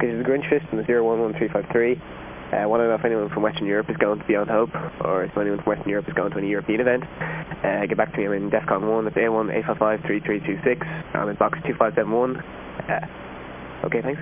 This is Grinchfist from the 011353. I want to know if anyone from Western Europe is going to Beyond Hope, or if anyone from Western Europe is going to any European event. Uh, get back to me, I'm in DEFCON 1, that's A1 855 3326. I'm in box 2571. Uh, okay, thanks.